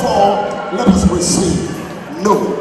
fall, let us receive no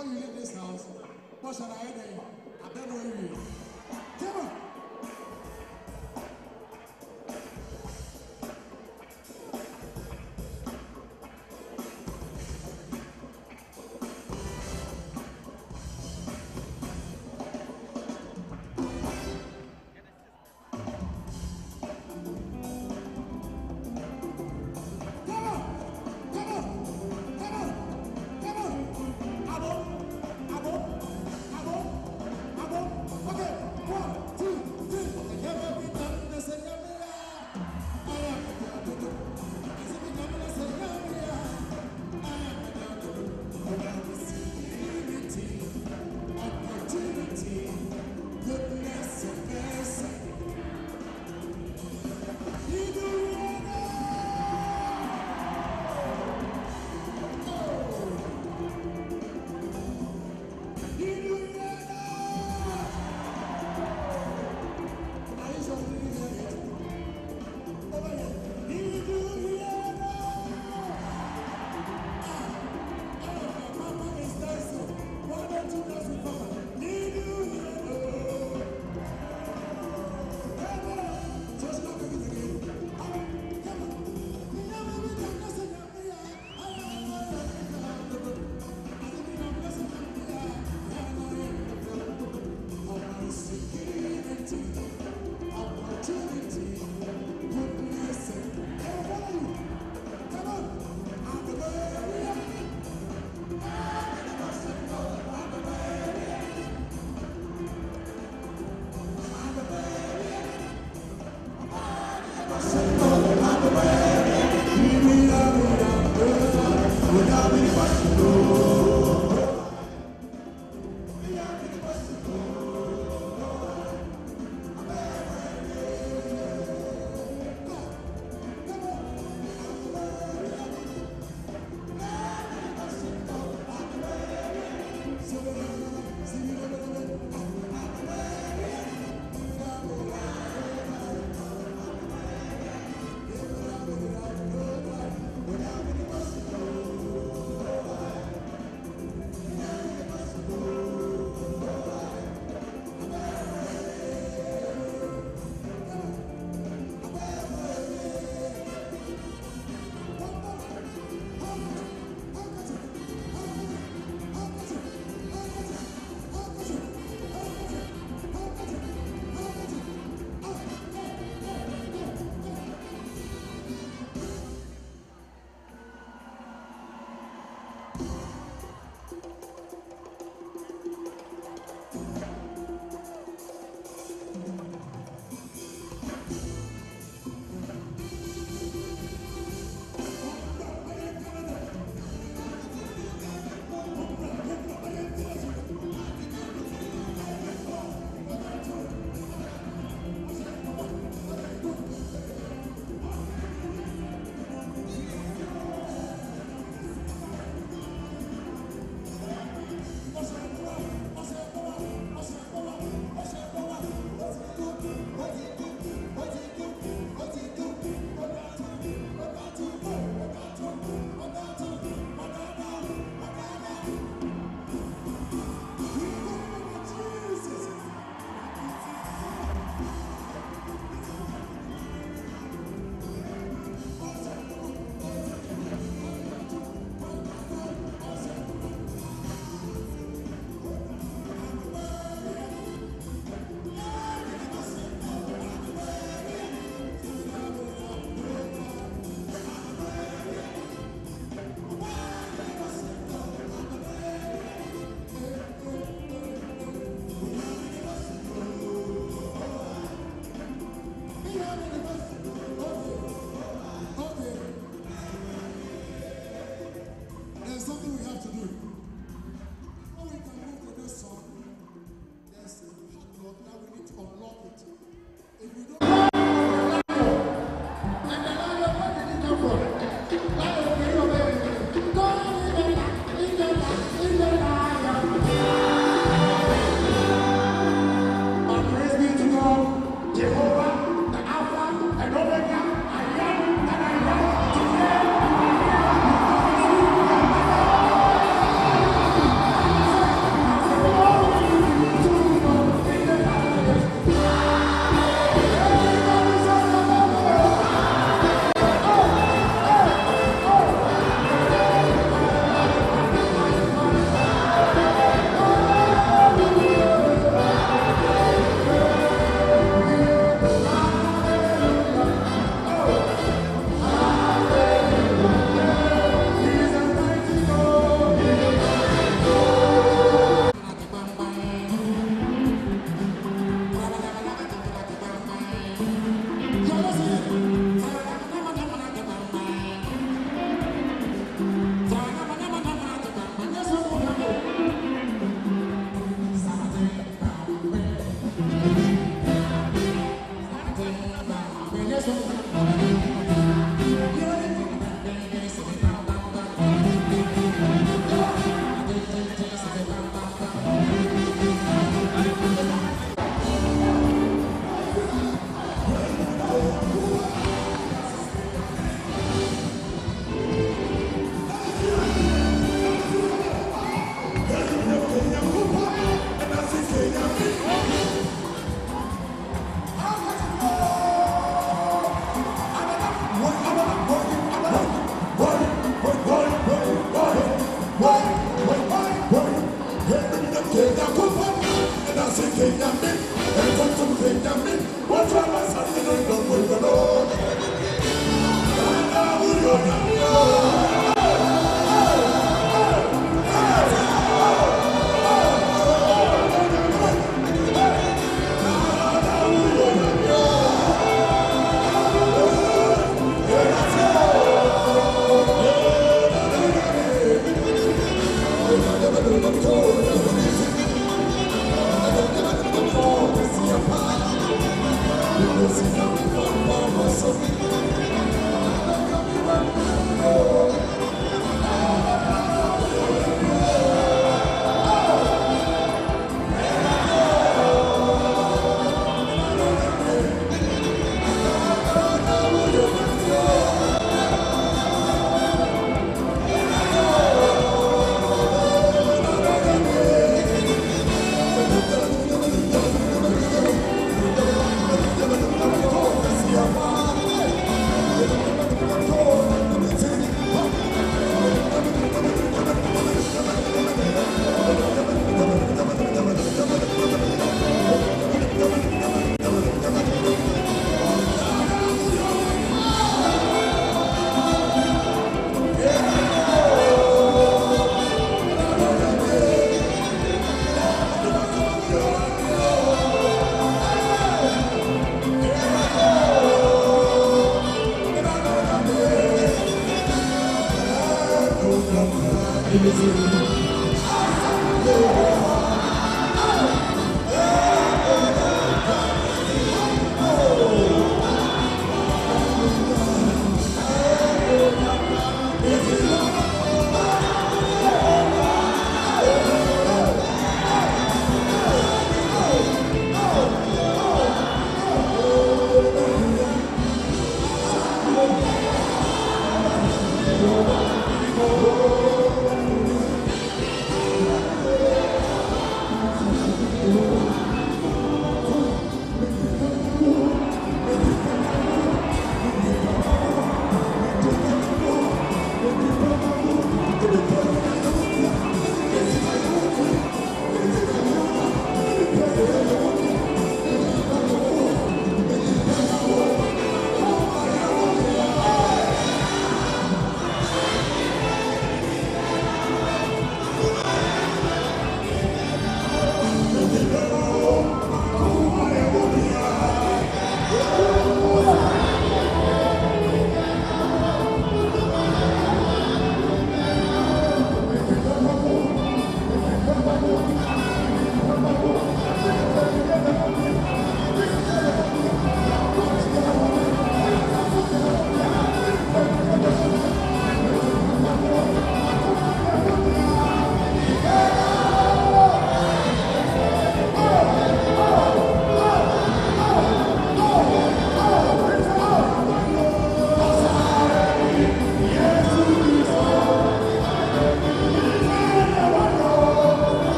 before you leave this house, what shall I do? I don't know you. Come on.